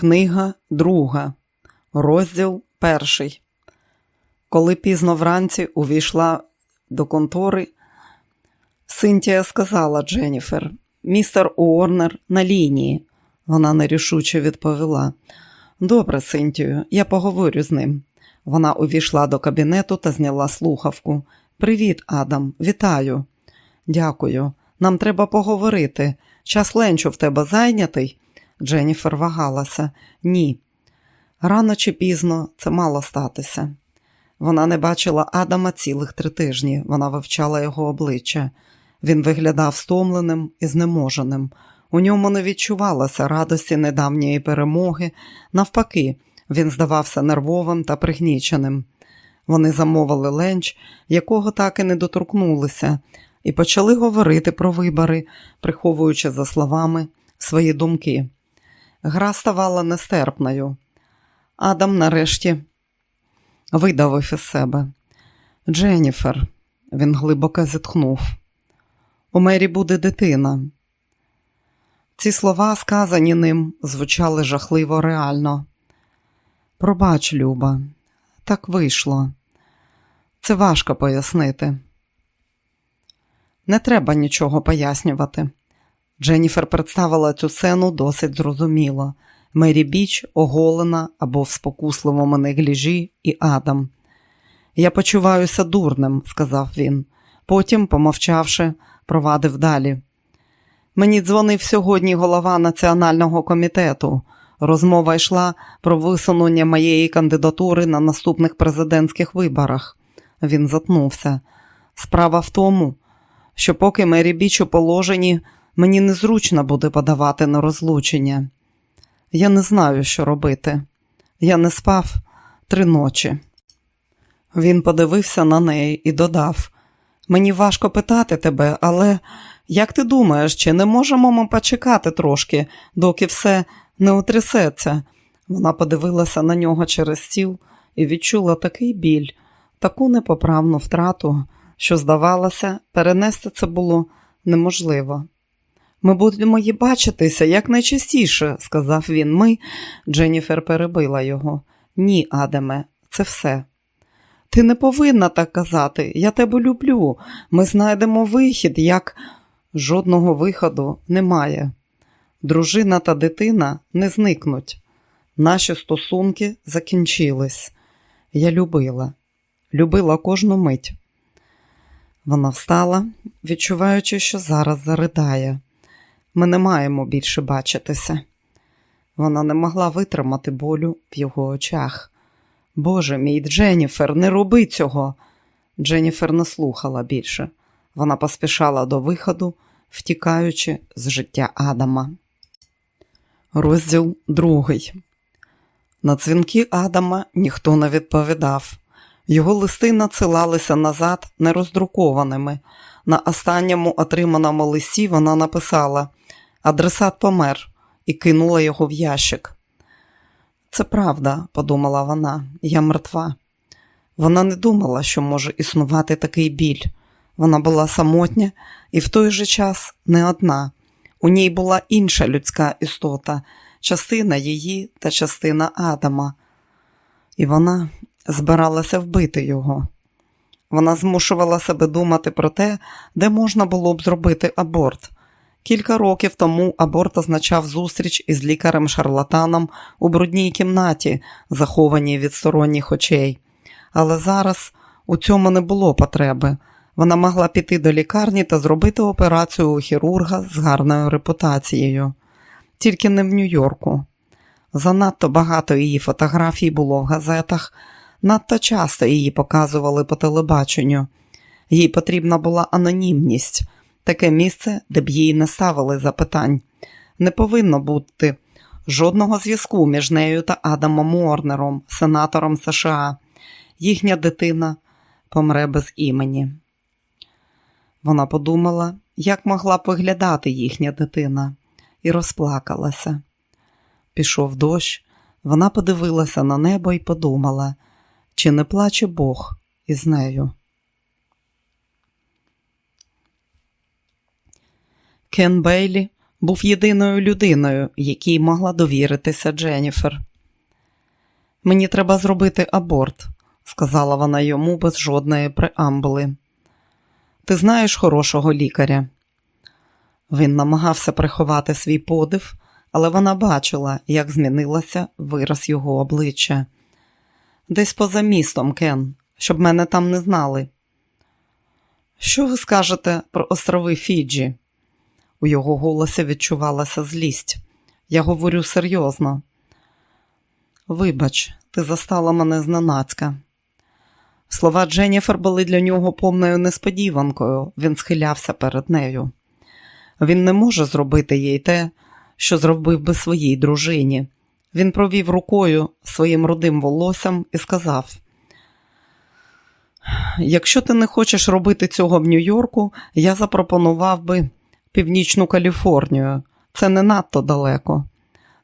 Книга друга, розділ перший. Коли пізно вранці увійшла до контори, Синтія сказала Дженніфер, містер Уорнер на лінії. Вона нерішуче відповіла. Добре, Синтію, я поговорю з ним. Вона увійшла до кабінету та зняла слухавку. Привіт, Адам, вітаю. Дякую. Нам треба поговорити. Час ленчу в тебе зайнятий. Дженніфер вагалася. Ні. Рано чи пізно це мало статися. Вона не бачила Адама цілих три тижні. Вона вивчала його обличчя. Він виглядав стомленим і знеможеним. У ньому не відчувалося радості недавньої перемоги. Навпаки, він здавався нервовим та пригніченим. Вони замовили ленч, якого так і не доторкнулися, і почали говорити про вибори, приховуючи за словами свої думки. Гра ставала нестерпною. Адам нарешті видавив із себе. Дженніфер, він глибоко зітхнув. У мері буде дитина. Ці слова, сказані ним, звучали жахливо реально. Пробач, Люба, так вийшло. Це важко пояснити. Не треба нічого пояснювати. Дженніфер представила цю сцену досить зрозуміло. Мері Біч оголена або в спокусливому негліжі і Адам. Я почуваюся дурним, сказав він. Потім, помовчавши, провадив далі. Мені дзвонив сьогодні голова національного комітету. Розмова йшла про висунення моєї кандидатури на наступних президентських виборах. Він затнувся. Справа в тому, що поки Мері Біч у положенні, мені незручно буде подавати на розлучення. Я не знаю, що робити. Я не спав три ночі. Він подивився на неї і додав: Мені важко питати тебе, але як ти думаєш, чи не можемо ми почекати трошки, доки все не утрясеться? Вона подивилася на нього через стіл і відчула такий біль, таку непоправну втрату, що, здавалося, перенести це було неможливо. Ми будемо її бачитися якнайчастіше, сказав він. Ми. Дженніфер перебила його. Ні, Адаме, це все. Ти не повинна так казати. Я тебе люблю. Ми знайдемо вихід, як жодного виходу немає. Дружина та дитина не зникнуть. Наші стосунки закінчились. Я любила, любила кожну мить. Вона встала, відчуваючи, що зараз заридає. Ми не маємо більше бачитися. Вона не могла витримати болю в його очах. Боже мій, Дженніфер, не роби цього. Дженніфер не слухала більше. Вона поспішала до виходу, втікаючи з життя Адама. Розділ другий. На дзвінки Адама ніхто не відповідав. Його листи надсилалися назад нероздрукованими. На останньому отриманому листі вона написала Адресат помер і кинула його в ящик. Це правда, подумала вона, я мертва. Вона не думала, що може існувати такий біль. Вона була самотня і в той же час не одна. У ній була інша людська істота, частина її та частина Адама. І вона збиралася вбити його. Вона змушувала себе думати про те, де можна було б зробити аборт. Кілька років тому аборт означав зустріч із лікарем-шарлатаном у брудній кімнаті, захованій від сторонніх очей. Але зараз у цьому не було потреби. Вона могла піти до лікарні та зробити операцію у хірурга з гарною репутацією, тільки не в Нью-Йорку. Занадто багато її фотографій було в газетах, надто часто її показували по телебаченню. Їй потрібна була анонімність таке місце, де б їй не ставили запитань. Не повинно бути жодного зв'язку між нею та Адамом Уорнером, сенатором США. Їхня дитина помре без імені. Вона подумала, як могла б виглядати їхня дитина, і розплакалася. Пішов дощ, вона подивилася на небо і подумала, чи не плаче Бог із нею. Кен Бейлі був єдиною людиною, якій могла довіритися Дженніфер. Мені треба зробити аборт, сказала вона йому без жодної преамбули. Ти знаєш хорошого лікаря? Він намагався приховати свій подив, але вона бачила, як змінилася вираз його обличчя. Десь поза містом, Кен, щоб мене там не знали. Що ви скажете про острови Фіджі? У його голосі відчувалася злість. Я говорю серйозно. Вибач, ти застала мене зненацька. Слова Дженніфер були для нього повною несподіванкою, він схилявся перед нею. Він не може зробити їй те, що зробив би своїй дружині. Він провів рукою своїм рудим волоссям і сказав: Якщо ти не хочеш робити цього в Нью-Йорку, я запропонував би Північну Каліфорнію. Це не надто далеко.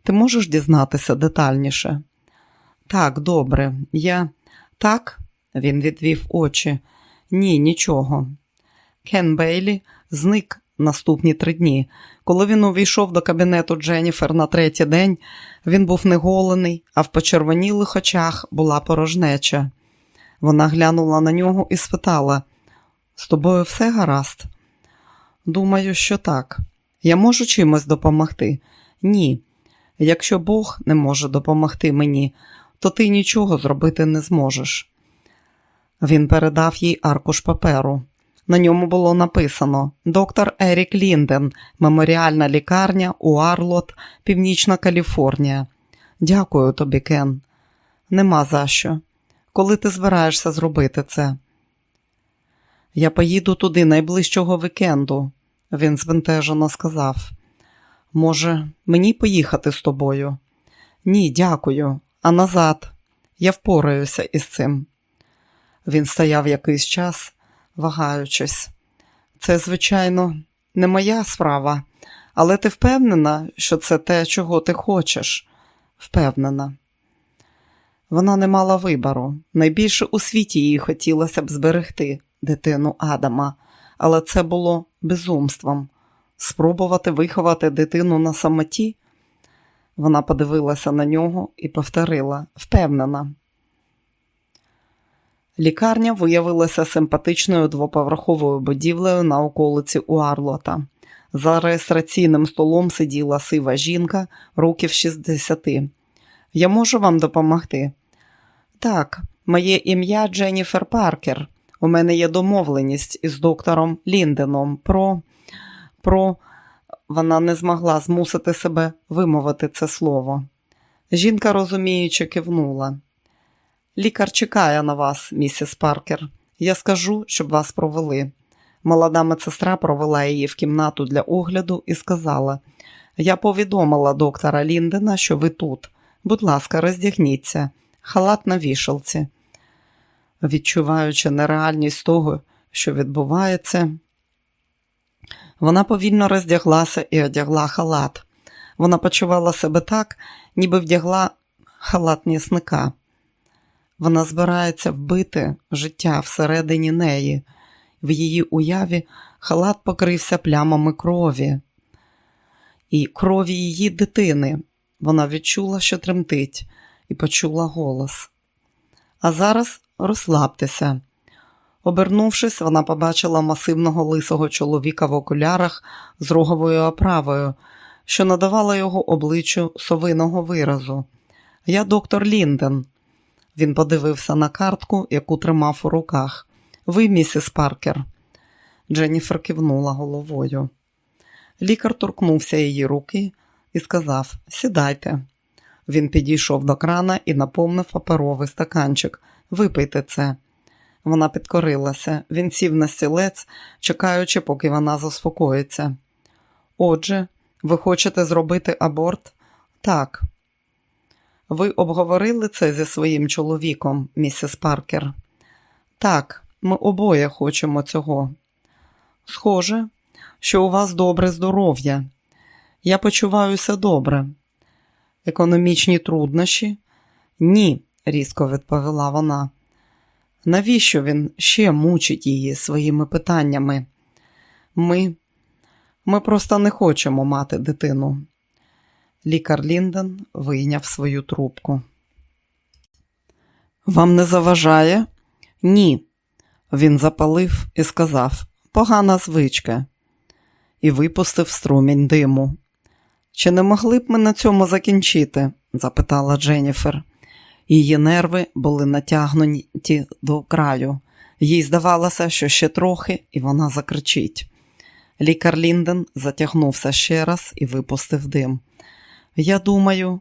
Ти можеш дізнатися детальніше? Так, добре, я так, він відвів очі. Ні, нічого. Кен Бейлі зник наступні три дні. Коли він увійшов до кабінету Дженніфер на третій день, він був неголений, а в почервонілих очах була порожнеча. Вона глянула на нього і спитала: з тобою все гаразд? Думаю, що так. Я можу чимось допомогти? Ні. Якщо Бог не може допомогти мені, то ти нічого зробити не зможеш. Він передав їй аркуш паперу. На ньому було написано доктор Ерік Лінден, меморіальна лікарня Уарлот, Північна Каліфорнія. Дякую тобі, Кен. Нема за що. Коли ти збираєшся зробити це? Я поїду туди найближчого вікенду, він збентежено сказав. Може, мені поїхати з тобою? Ні, дякую. А назад. Я впораюся із цим. Він стояв якийсь час, вагаючись. Це, звичайно, не моя справа, але ти впевнена, що це те, чого ти хочеш? Впевнена. Вона не мала вибору. Найбільше у світі їй хотілося б зберегти дитину Адама, але це було безумством. Спробувати виховати дитину на самоті. Вона подивилася на нього і повторила впевнена. Лікарня виявилася симпатичною двоповерховою будівлею на околиці Уарлота. За реєстраційним столом сиділа сива жінка, років 60. Я можу вам допомогти? Так, моє ім'я Дженніфер Паркер. У мене є домовленість із доктором Лінденом про. про. Вона не змогла змусити себе вимовити це слово. Жінка розуміючи кивнула. Лікар чекає на вас, місіс Паркер. Я скажу, щоб вас провели. Молода медсестра провела її в кімнату для огляду і сказала: Я повідомила доктора Ліндена, що ви тут. Будь ласка, роздягніться, халат на вішалці. Відчуваючи нереальність того, що відбувається, вона повільно роздяглася і одягла халат. Вона почувала себе так, ніби вдягла халат м'ясника. Вона збирається вбити життя всередині неї. В її уяві халат покрився плямами крові і крові її дитини. Вона відчула, що тремтить, і почула голос. А зараз розслабтеся. Обернувшись, вона побачила масивного лисого чоловіка в окулярах з роговою оправою, що надавала його обличчю совиного виразу. Я доктор Лінден. Він подивився на картку, яку тримав у руках. Ви, місіс Паркер. Дженніфер кивнула головою. Лікар торкнувся її руки і сказав: Сідайте. Він підійшов до крана і наповнив паперовий стаканчик. Випийте це. Вона підкорилася. Він сів на стілець, чекаючи, поки вона заспокоїться. Отже, ви хочете зробити аборт? Так. Ви обговорили це зі своїм чоловіком, місіс Паркер? Так, ми обоє хочемо цього. Схоже, що у вас добре здоров'я. Я почуваюся добре. Економічні труднощі? Ні, різко відповіла вона. Навіщо він ще мучить її своїми питаннями? Ми Ми просто не хочемо мати дитину. Лікар Лінден вийняв свою трубку. Вам не заважає? Ні. Він запалив і сказав погана звичка, і випустив струмінь диму. Чи не могли б ми на цьому закінчити? запитала Дженніфер. Її нерви були натягнуті до краю. Їй здавалося, що ще трохи, і вона закричить. Лікар Лінден затягнувся ще раз і випустив дим. Я думаю,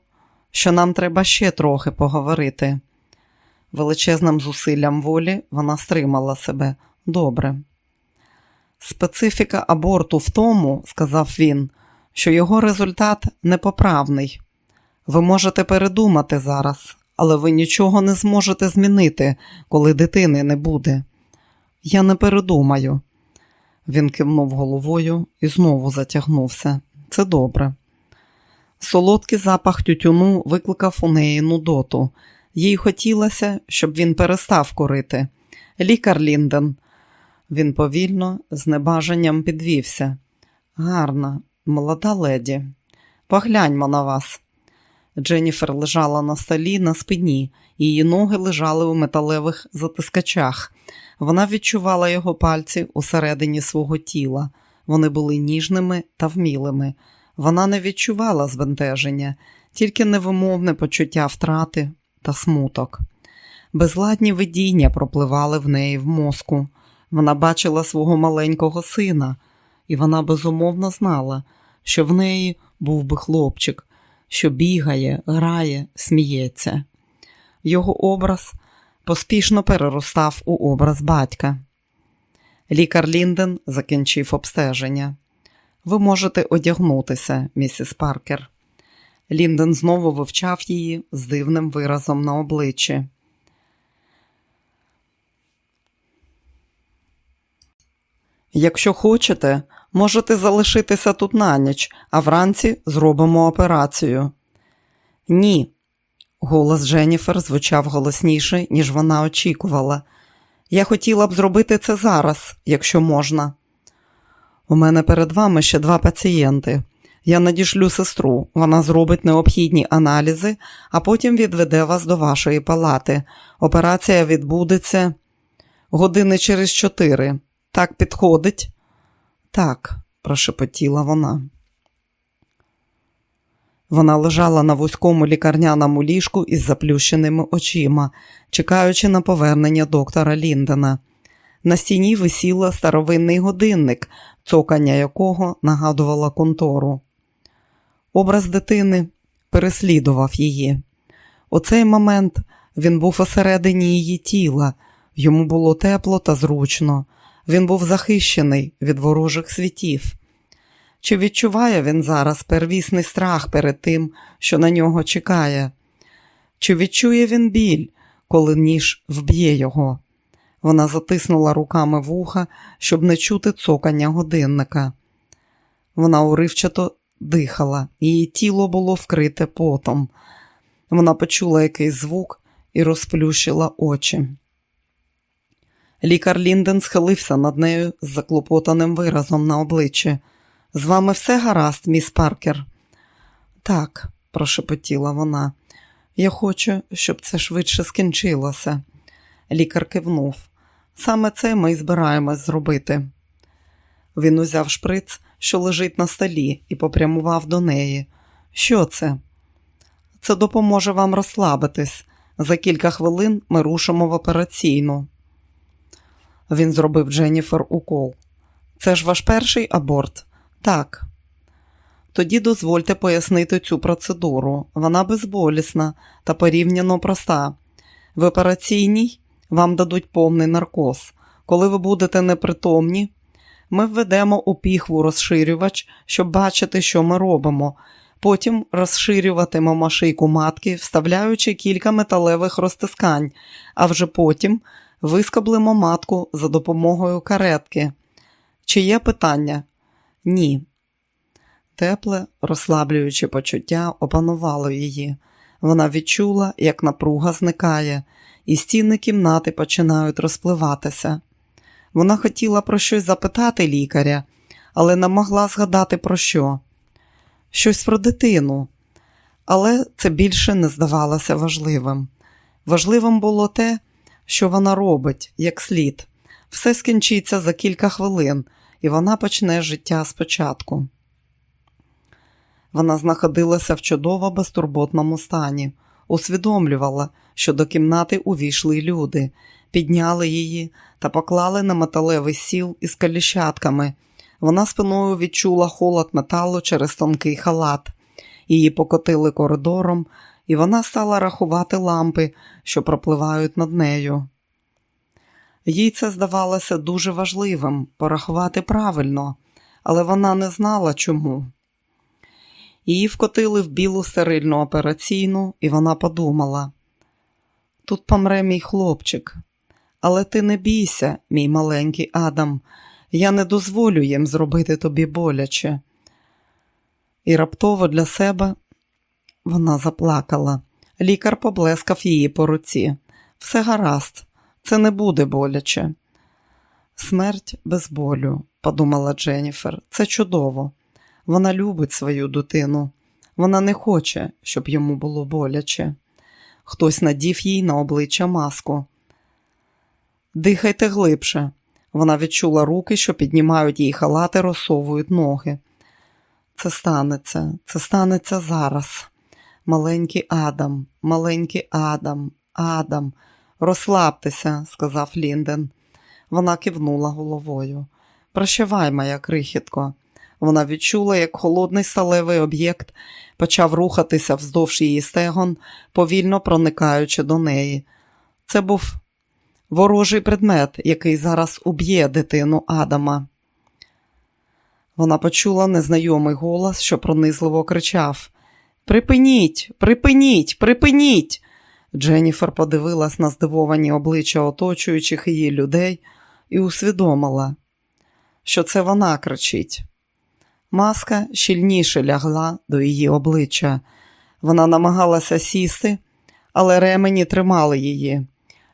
що нам треба ще трохи поговорити. Величезним зусиллям волі вона стримала себе добре. Специфіка аборту в тому, сказав він, що його результат непоправний. Ви можете передумати зараз, але ви нічого не зможете змінити, коли дитини не буде. Я не передумаю. Він кивнув головою і знову затягнувся. Це добре. Солодкий запах тютюну викликав у неї нудоту. Їй хотілося, щоб він перестав курити. Лікар Лінден. Він повільно, з небажанням підвівся. Гарна, молода леді. Погляньмо на вас. Дженніфер лежала на столі на спині, її ноги лежали у металевих затискачах. Вона відчувала його пальці усередині свого тіла. Вони були ніжними та вмілими. Вона не відчувала збентеження, тільки невимовне почуття втрати та смуток. Безладні видіння пропливали в неї в мозку. Вона бачила свого маленького сина, і вона безумовно знала, що в неї був би хлопчик, що бігає, грає, сміється. Його образ поспішно переростав у образ батька. Лікар Лінден закінчив обстеження. Ви можете одягнутися, місіс Паркер. Лінден знову вивчав її з дивним виразом на обличчі. Якщо хочете, можете залишитися тут на ніч, а вранці зробимо операцію. Ні. Голос Дженніфер звучав голосніше, ніж вона очікувала. Я хотіла б зробити це зараз, якщо можна. У мене перед вами ще два пацієнти. Я надішлю сестру, вона зробить необхідні аналізи, а потім відведе вас до вашої палати. Операція відбудеться години через чотири. Так підходить? Так, прошепотіла вона. Вона лежала на вузькому лікарняному ліжку із заплющеними очима, чекаючи на повернення доктора Ліндена. На стіні висіла старовинний годинник, цокання якого нагадувала контору. Образ дитини переслідував її. У цей момент він був осередині її тіла, йому було тепло та зручно. Він був захищений від ворожих світів. Чи відчуває він зараз первісний страх перед тим, що на нього чекає? Чи відчує він біль, коли ніж вб'є його? Вона затиснула руками вуха, щоб не чути цокання годинника. Вона уривчато дихала, її тіло було вкрите потом. Вона почула якийсь звук і розплющила очі. Лікар Лінден схилився над нею з заклопотаним виразом на обличчі. З вами все гаразд, міс Паркер? Так, прошепотіла вона. Я хочу, щоб це швидше скінчилося. Лікар кивнув. Саме це ми й збираємось зробити. Він узяв шприц, що лежить на столі, і попрямував до неї. Що це? Це допоможе вам розслабитись. За кілька хвилин ми рушимо в операційну. Він зробив Дженніфер укол. Це ж ваш перший аборт? Так. Тоді дозвольте пояснити цю процедуру. Вона безболісна та порівняно проста. В операційній вам дадуть повний наркоз. Коли ви будете непритомні, ми введемо у піхву розширювач, щоб бачити, що ми робимо. Потім розширюватимемо шийку матки, вставляючи кілька металевих розтискань, а вже потім вискоблимо матку за допомогою каретки. Чи є питання? Ні. Тепле, розслаблююче почуття опанувало її. Вона відчула, як напруга зникає, і стіни кімнати починають розпливатися. Вона хотіла про щось запитати лікаря, але не могла згадати про що. Щось про дитину. Але це більше не здавалося важливим. Важливим було те, що вона робить, як слід. Все скінчиться за кілька хвилин, і вона почне життя спочатку. Вона знаходилася в чудово безтурботному стані, усвідомлювала, що до кімнати увійшли люди, підняли її та поклали на металевий сіл із каліщатками. Вона спиною відчула холод металу через тонкий халат. Її покотили коридором, і вона стала рахувати лампи, що пропливають над нею. Їй це здавалося дуже важливим порахувати правильно, але вона не знала чому. Її вкотили в білу стерильну операційну, і вона подумала: тут помре мій хлопчик, але ти не бійся, мій маленький Адам, я не дозволю їм зробити тобі боляче. І раптово для себе вона заплакала. Лікар поблескав її по руці. Все гаразд, це не буде боляче. Смерть без болю, подумала Дженніфер, це чудово. Вона любить свою дитину. Вона не хоче, щоб йому було боляче. Хтось надів їй на обличчя маску. Дихайте глибше. Вона відчула руки, що піднімають їй халати, розсовують ноги. Це станеться, це станеться зараз. Маленький Адам, маленький Адам, Адам, розслабтеся, сказав Лінден. Вона кивнула головою. Прощавай, моя крихітко. Вона відчула, як холодний сталевий об'єкт почав рухатися вздовж її стегон, повільно проникаючи до неї. Це був ворожий предмет, який зараз уб'є дитину Адама. Вона почула незнайомий голос, що пронизливо кричав Припиніть, припиніть, припиніть. Дженніфер подивилась на здивовані обличчя оточуючих її людей і усвідомила, що це вона кричить. Маска щільніше лягла до її обличчя. Вона намагалася сісти, але ремені тримали її.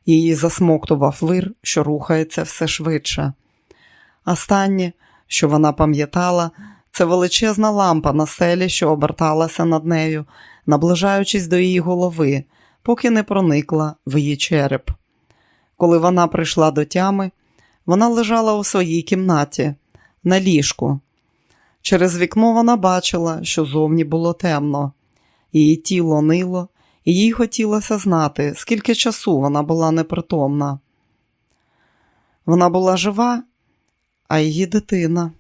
Її засмоктував вир, що рухається все швидше. Останнє, що вона пам'ятала, це величезна лампа на селі, що оберталася над нею, наближаючись до її голови, поки не проникла в її череп. Коли вона прийшла до тями, вона лежала у своїй кімнаті, на ліжку. Через вікно вона бачила, що зовні було темно. Її тіло нило, і їй хотілося знати, скільки часу вона була непритомна. Вона була жива, а її дитина.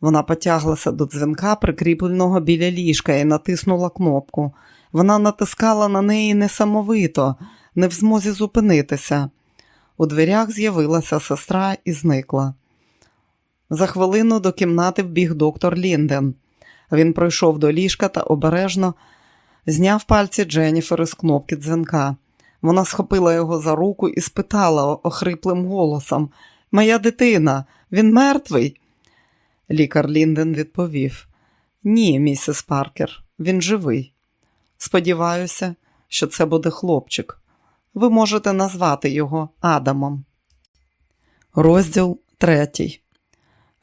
Вона потяглася до дзвінка, прикріпленого біля ліжка, і натиснула кнопку. Вона натискала на неї несамовито, не в змозі зупинитися. У дверях з'явилася сестра і зникла. За хвилину до кімнати вбіг доктор Лінден. Він пройшов до ліжка та обережно зняв пальці Дженніфер із кнопки дзвінка. Вона схопила його за руку і спитала охриплим голосом Моя дитина, він мертвий? Лікар Лінден відповів: Ні, місіс Паркер, він живий. Сподіваюся, що це буде хлопчик. Ви можете назвати його Адамом. Розділ третій.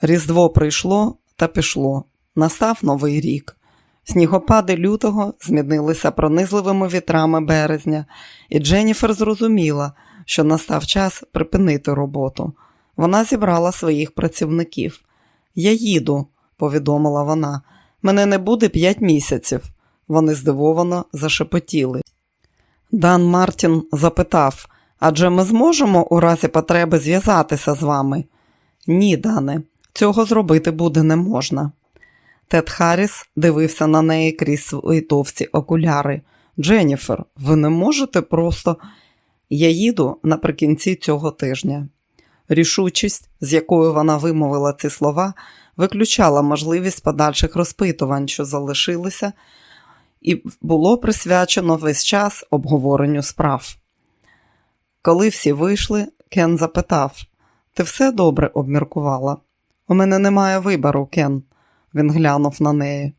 Різдво прийшло та пішло. Настав новий рік. Снігопади лютого змінилися пронизливими вітрами березня, і Дженніфер зрозуміла, що настав час припинити роботу. Вона зібрала своїх працівників. Я їду, повідомила вона. Мене не буде п'ять місяців. Вони здивовано зашепотіли. Дан Мартін запитав адже ми зможемо у разі потреби зв'язатися з вами? Ні, Дане, цього зробити буде не можна. Тед Харріс дивився на неї крізь свої товці окуляри. Дженніфер, ви не можете просто. Я їду наприкінці цього тижня. Рішучість, з якою вона вимовила ці слова, виключала можливість подальших розпитувань, що залишилися, і було присвячено весь час обговоренню справ. Коли всі вийшли, Кен запитав: Ти все добре обміркувала? У мене немає вибору, Кен. Він глянув на неї.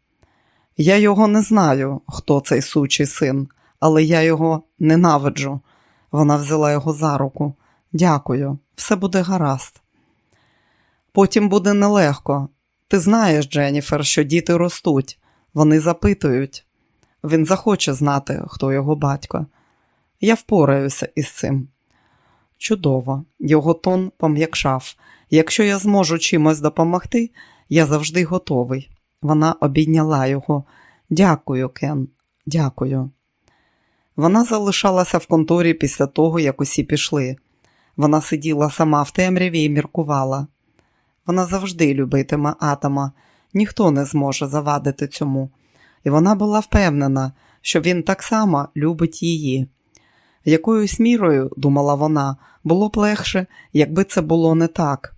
Я його не знаю, хто цей сучий син, але я його ненавиджу. Вона взяла його за руку. Дякую, все буде гаразд. Потім буде нелегко. Ти знаєш, Дженніфер, що діти ростуть, вони запитують. Він захоче знати, хто його батько. Я впораюся із цим. Чудово, його тон пом'якшав. Якщо я зможу чимось допомогти, я завжди готовий. Вона обійняла його. Дякую, Кен, дякую. Вона залишалася в конторі після того, як усі пішли. Вона сиділа сама в темряві і міркувала. Вона завжди любитиме атома, ніхто не зможе завадити цьому. І вона була впевнена, що він так само любить її. Якоюсь мірою, думала вона, було б легше, якби це було не так.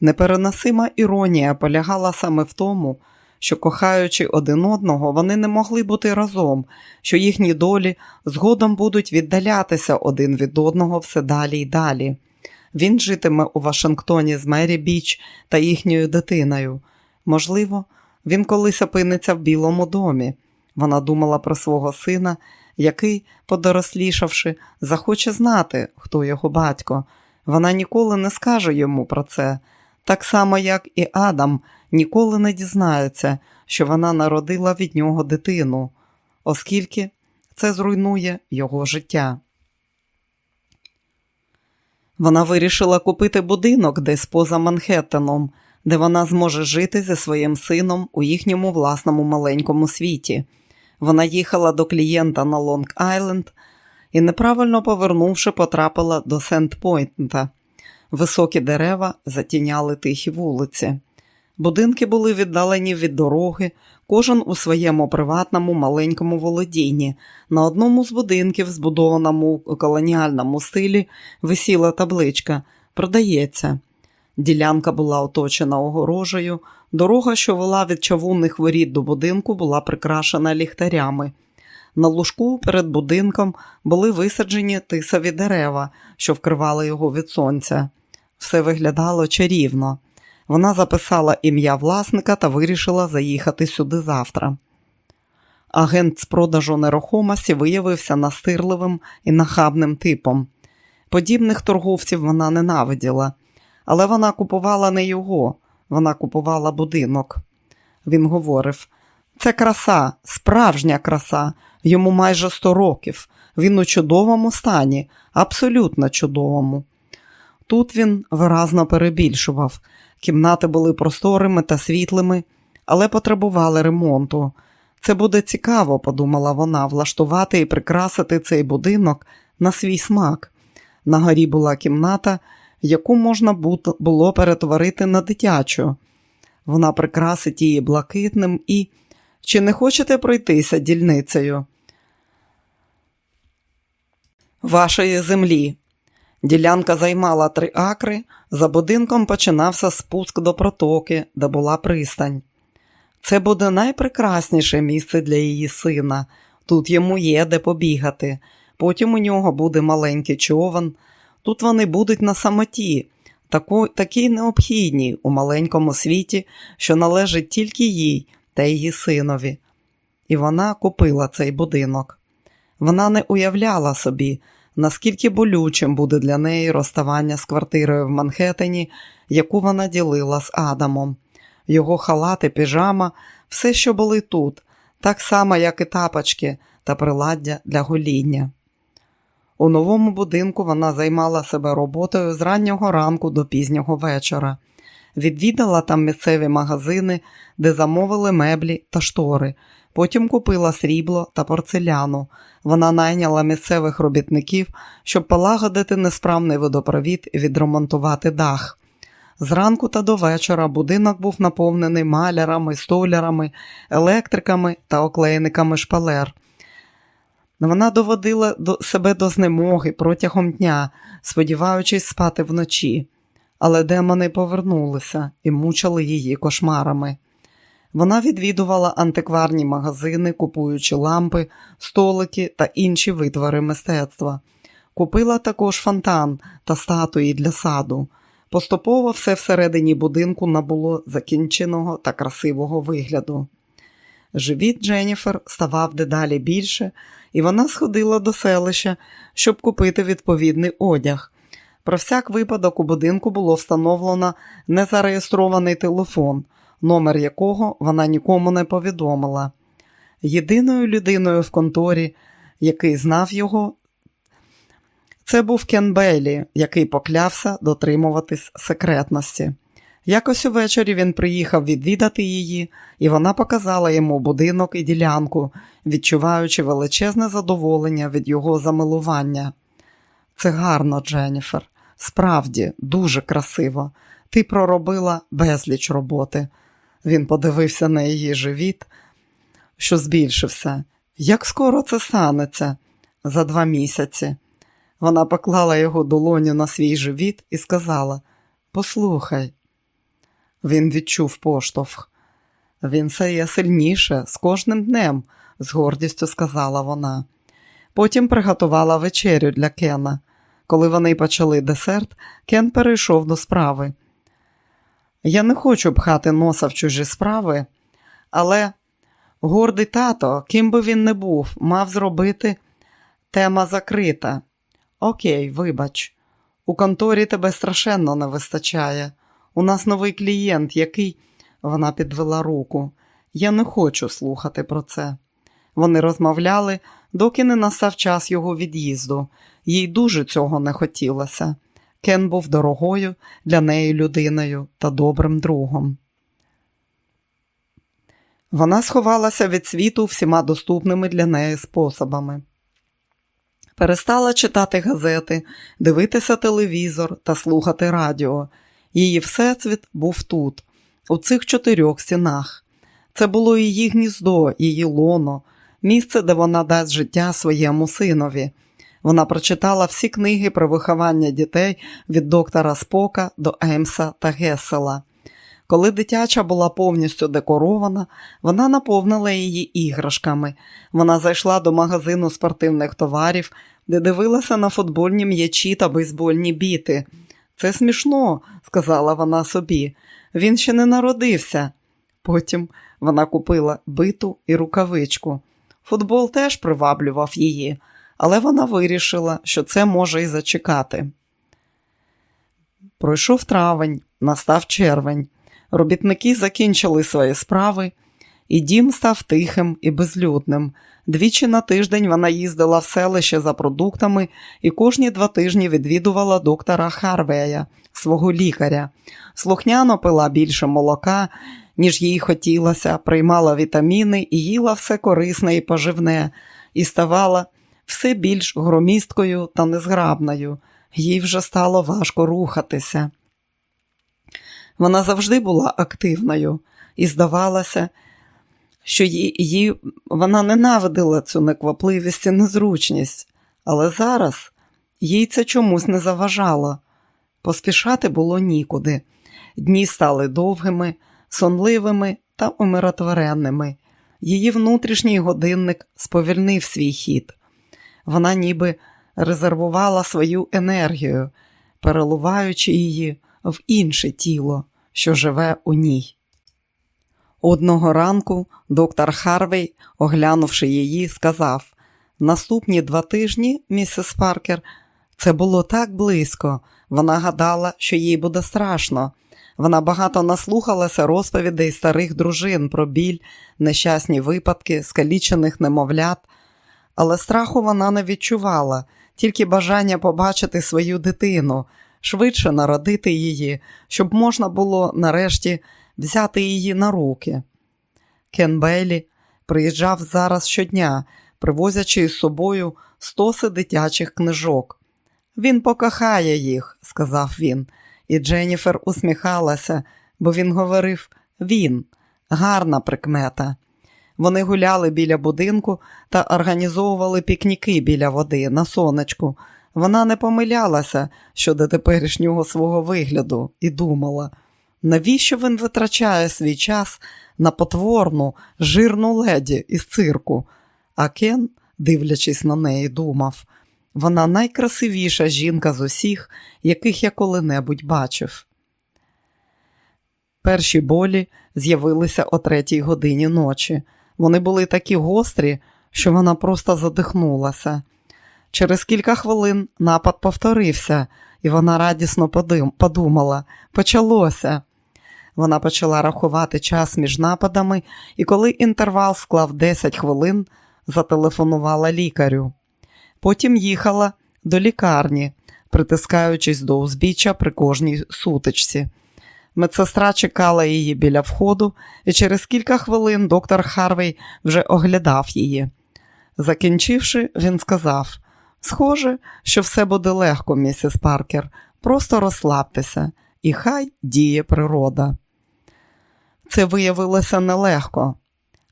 Непереносима іронія полягала саме в тому, що, кохаючи один одного, вони не могли бути разом, що їхні долі згодом будуть віддалятися один від одного все далі й далі. Він житиме у Вашингтоні з Мері Біч та їхньою дитиною. Можливо, він колись опиниться в Білому домі. Вона думала про свого сина, який, подорослішавши, захоче знати, хто його батько. Вона ніколи не скаже йому про це, так само, як і Адам ніколи не дізнається, що вона народила від нього дитину, оскільки це зруйнує його життя. Вона вирішила купити будинок десь поза Манхеттеном, де вона зможе жити зі своїм сином у їхньому власному маленькому світі. Вона їхала до клієнта на Лонг Айленд і, неправильно повернувши, потрапила до Сент-Пойнта. Високі дерева затіняли тихі вулиці. Будинки були віддалені від дороги, кожен у своєму приватному маленькому володінні. На одному з будинків, збудованому у колоніальному стилі, висіла табличка Продається. Ділянка була оточена огорожею, дорога, що вела від чавунних воріт до будинку, була прикрашена ліхтарями. На лужку перед будинком були висаджені тисові дерева, що вкривали його від сонця. Все виглядало чарівно. Вона записала ім'я власника та вирішила заїхати сюди завтра. Агент з продажу нерухомості виявився настирливим і нахабним типом. Подібних торговців вона ненавиділа, але вона купувала не його, вона купувала будинок. Він говорив: це краса, справжня краса, йому майже сто років. Він у чудовому стані, абсолютно чудовому. Тут він виразно перебільшував. Кімнати були просторими та світлими, але потребували ремонту. Це буде цікаво, подумала вона, влаштувати і прикрасити цей будинок на свій смак. На горі була кімната, яку можна було перетворити на дитячу. Вона прикрасить її блакитним і. Чи не хочете пройтися дільницею? Вашої землі. Ділянка займала три акри, за будинком починався спуск до протоки, де була пристань. Це буде найпрекрасніше місце для її сина. Тут йому є де побігати. Потім у нього буде маленький човен. Тут вони будуть на самоті, таку, такій необхідній у маленькому світі, що належить тільки їй та її синові. І вона купила цей будинок. Вона не уявляла собі, наскільки болючим буде для неї розставання з квартирою в Манхеттені, яку вона ділила з Адамом. Його халати, піжама, все, що були тут, так само, як і тапочки та приладдя для гоління. У новому будинку вона займала себе роботою з раннього ранку до пізнього вечора. Відвідала там місцеві магазини, де замовили меблі та штори. Потім купила срібло та порцеляну. Вона найняла місцевих робітників, щоб полагодити несправний водопровід і відремонтувати дах. Зранку та до вечора будинок був наповнений малярами, столярами, електриками та оклейниками шпалер. Вона доводила до себе до знемоги протягом дня, сподіваючись спати вночі, але демони повернулися і мучили її кошмарами. Вона відвідувала антикварні магазини, купуючи лампи, столики та інші витвори мистецтва. Купила також фонтан та статуї для саду. Поступово все всередині будинку набуло закінченого та красивого вигляду. Живіт Дженніфер ставав дедалі більше, і вона сходила до селища, щоб купити відповідний одяг. Про всяк випадок у будинку було встановлено незареєстрований телефон. Номер якого вона нікому не повідомила. Єдиною людиною в конторі, який знав його, це був Кен Бейлі, який поклявся дотримуватись секретності. Якось увечері він приїхав відвідати її, і вона показала йому будинок і ділянку, відчуваючи величезне задоволення від його замилування. Це гарно, Дженніфер, справді дуже красиво. Ти проробила безліч роботи. Він подивився на її живіт, що збільшився. Як скоро це станеться? За два місяці. Вона поклала його долоню на свій живіт і сказала: Послухай, він відчув поштовх. Він стає сильніше з кожним днем, з гордістю сказала вона. Потім приготувала вечерю для Кена. Коли вони почали десерт, Кен перейшов до справи. Я не хочу пхати носа в чужі справи, але гордий тато, ким би він не був, мав зробити тема закрита. Окей, вибач, у конторі тебе страшенно не вистачає. У нас новий клієнт, який. Вона підвела руку. Я не хочу слухати про це. Вони розмовляли, доки не настав час його від'їзду. Їй дуже цього не хотілося. Кен був дорогою для неї людиною та добрим другом. Вона сховалася від світу всіма доступними для неї способами. Перестала читати газети, дивитися телевізор та слухати радіо. Її всесвіт був тут, у цих чотирьох стінах. Це було її гніздо, її лоно, місце, де вона дасть життя своєму синові. Вона прочитала всі книги про виховання дітей від доктора Спока до Емса та Гесела. Коли дитяча була повністю декорована, вона наповнила її іграшками. Вона зайшла до магазину спортивних товарів, де дивилася на футбольні м'ячі та бейсбольні біти. Це смішно, сказала вона собі. Він ще не народився. Потім вона купила биту і рукавичку. Футбол теж приваблював її, але вона вирішила, що це може і зачекати. Пройшов травень, настав червень. Робітники закінчили свої справи, і дім став тихим і безлюдним. Двічі на тиждень вона їздила в селище за продуктами і кожні два тижні відвідувала доктора Харвея, свого лікаря. Слухняно пила більше молока, ніж їй хотілося, приймала вітаміни і їла все корисне і поживне, і ставала все більш громісткою та незграбною. Їй вже стало важко рухатися. Вона завжди була активною і здавалося, що її, вона ненавидила цю неквапливість і незручність, але зараз їй це чомусь не заважало. Поспішати було нікуди. Дні стали довгими, сонливими та умиротворенними. Її внутрішній годинник сповільнив свій хід. Вона ніби резервувала свою енергію, переливаючи її в інше тіло, що живе у ній. Одного ранку доктор Харвей, оглянувши її, сказав: Наступні два тижні, місіс Паркер, це було так близько. Вона гадала, що їй буде страшно. Вона багато наслухалася розповідей старих дружин про біль, нещасні випадки, скалічених немовлят, але страху вона не відчувала, тільки бажання побачити свою дитину, швидше народити її, щоб можна було нарешті взяти її на руки. Кен Бейлі приїжджав зараз щодня, привозячи із собою стоси дитячих книжок. Він покохає їх, сказав він, і Дженніфер усміхалася, бо він говорив він, гарна прикмета. Вони гуляли біля будинку та організовували пікніки біля води на сонечку. Вона не помилялася щодо теперішнього свого вигляду і думала, навіщо він витрачає свій час на потворну, жирну леді із цирку. А Кен, дивлячись на неї, думав вона найкрасивіша жінка з усіх, яких я коли-небудь бачив. Перші болі з'явилися о третій годині ночі. Вони були такі гострі, що вона просто задихнулася. Через кілька хвилин напад повторився, і вона радісно подумала почалося. Вона почала рахувати час між нападами, і коли інтервал склав 10 хвилин, зателефонувала лікарю. Потім їхала до лікарні, притискаючись до узбіччя при кожній сутичці. Медсестра чекала її біля входу, і через кілька хвилин доктор Харвей вже оглядав її. Закінчивши, він сказав: Схоже, що все буде легко, місіс Паркер, просто розслабтеся, і хай діє природа. Це виявилося нелегко,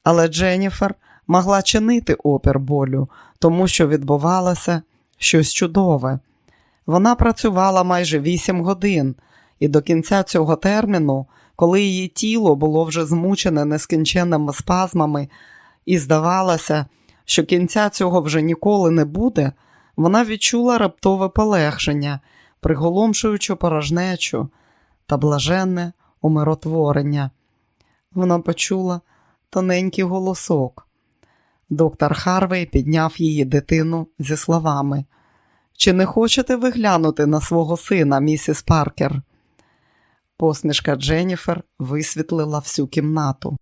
але Дженніфер могла чинити опір болю, тому що відбувалося щось чудове. Вона працювала майже вісім годин, і до кінця цього терміну, коли її тіло було вже змучене нескінченними спазмами, і здавалося, що кінця цього вже ніколи не буде, вона відчула раптове полегшення, приголомшуючу порожнечу та блаженне умиротворення. Вона почула тоненький голосок. Доктор Харвей підняв її дитину зі словами. Чи не хочете ви глянути на свого сина, місіс Паркер? Посмішка Дженніфер висвітлила всю кімнату.